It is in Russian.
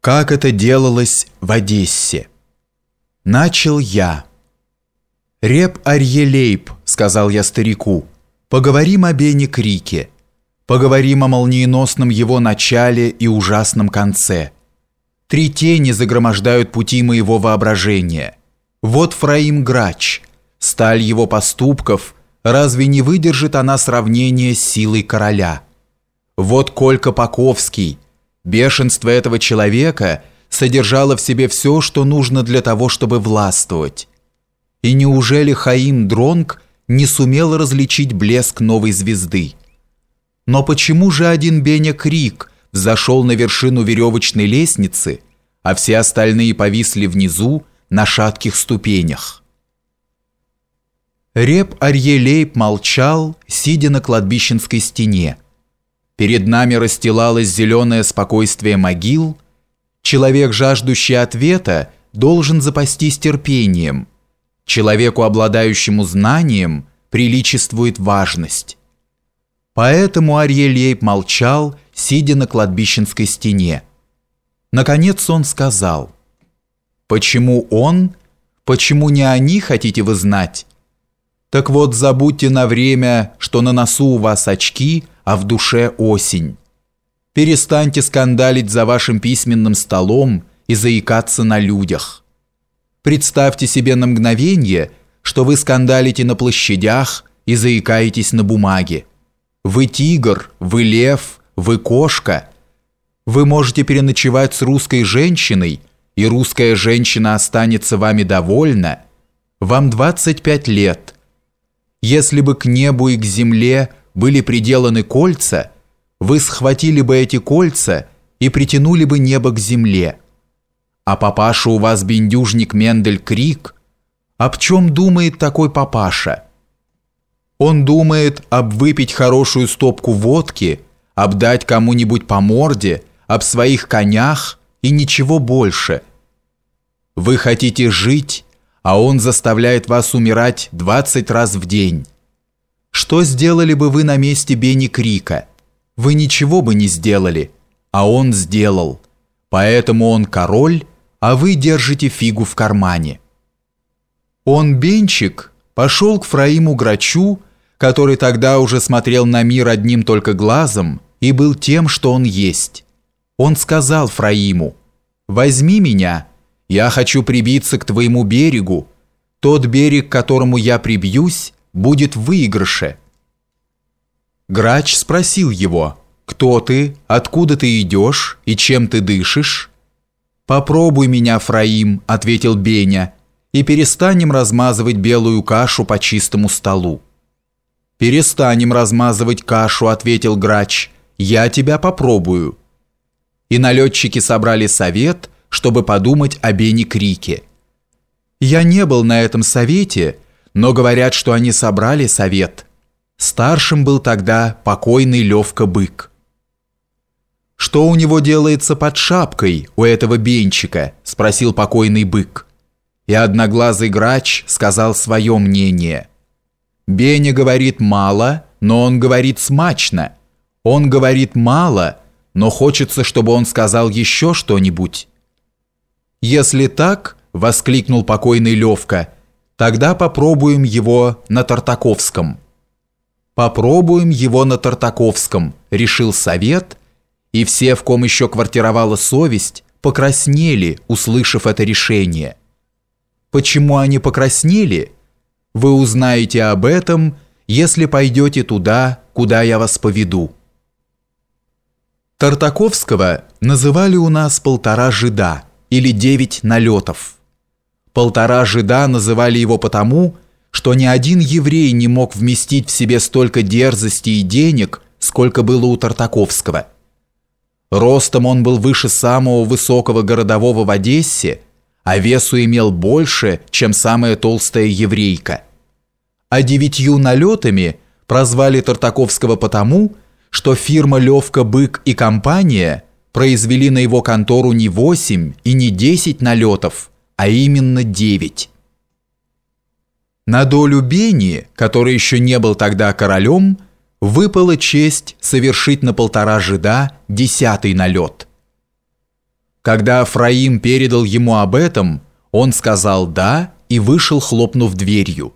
Как это делалось в Одессе? Начал я. «Реп Арьелейб», — сказал я старику, — «поговорим о Бене Крике, поговорим о молниеносном его начале и ужасном конце. Три тени загромождают пути моего воображения. Вот Фраим Грач, сталь его поступков, разве не выдержит она сравнения с силой короля? Вот Колька Паковский — Бешенство этого человека содержало в себе все, что нужно для того, чтобы властвовать. И неужели Хаим Дронг не сумел различить блеск новой звезды? Но почему же один Беня Крик взошел на вершину веревочной лестницы, а все остальные повисли внизу на шатких ступенях? Реп Арьелейб молчал, сидя на кладбищенской стене. Перед нами расстилалось зеленое спокойствие могил. Человек, жаждущий ответа, должен запастись терпением. Человеку, обладающему знанием, приличествует важность. Поэтому Арьелейб молчал, сидя на кладбищенской стене. Наконец он сказал, «Почему он? Почему не они, хотите вы знать? Так вот, забудьте на время, что на носу у вас очки – а в душе осень. Перестаньте скандалить за вашим письменным столом и заикаться на людях. Представьте себе на мгновение, что вы скандалите на площадях и заикаетесь на бумаге. Вы тигр, вы лев, вы кошка. Вы можете переночевать с русской женщиной, и русская женщина останется вами довольна. Вам 25 лет. Если бы к небу и к земле – были приделаны кольца, вы схватили бы эти кольца и притянули бы небо к земле. А папаша у вас бендюжник Мендель Крик. Об чем думает такой папаша? Он думает об выпить хорошую стопку водки, обдать кому-нибудь по морде, об своих конях и ничего больше. Вы хотите жить, а он заставляет вас умирать 20 раз в день. Что сделали бы вы на месте Бенни Крика? Вы ничего бы не сделали, а он сделал. Поэтому он король, а вы держите фигу в кармане. Он, Бенчик, пошел к Фраиму Грачу, который тогда уже смотрел на мир одним только глазом и был тем, что он есть. Он сказал Фраиму, «Возьми меня, я хочу прибиться к твоему берегу. Тот берег, к которому я прибьюсь, будет в выигрыше. Грач спросил его, «Кто ты, откуда ты идешь и чем ты дышишь?» «Попробуй меня, Фраим», — ответил Беня, «и перестанем размазывать белую кашу по чистому столу». «Перестанем размазывать кашу», — ответил Грач, «я тебя попробую». И налетчики собрали совет, чтобы подумать о Бене Крике. Я не был на этом совете, — но говорят, что они собрали совет. Старшим был тогда покойный Левка Бык. «Что у него делается под шапкой, у этого бенчика?» – спросил покойный Бык. И одноглазый грач сказал свое мнение. «Беня говорит мало, но он говорит смачно. Он говорит мало, но хочется, чтобы он сказал еще что-нибудь». «Если так», – воскликнул покойный Левка – Тогда попробуем его на Тартаковском. Попробуем его на Тартаковском, решил совет, и все, в ком еще квартировала совесть, покраснели, услышав это решение. Почему они покраснели? Вы узнаете об этом, если пойдете туда, куда я вас поведу. Тартаковского называли у нас полтора жида или девять налетов. Полтора жида называли его потому, что ни один еврей не мог вместить в себе столько дерзости и денег, сколько было у Тартаковского. Ростом он был выше самого высокого городового в Одессе, а весу имел больше, чем самая толстая еврейка. А девятью налетами прозвали Тартаковского потому, что фирма «Левка, Бык и компания» произвели на его контору не восемь и не десять налетов, а именно девять. На долю Бени, который еще не был тогда королем, выпала честь совершить на полтора жида десятый налет. Когда Фраим передал ему об этом, он сказал «да» и вышел, хлопнув дверью.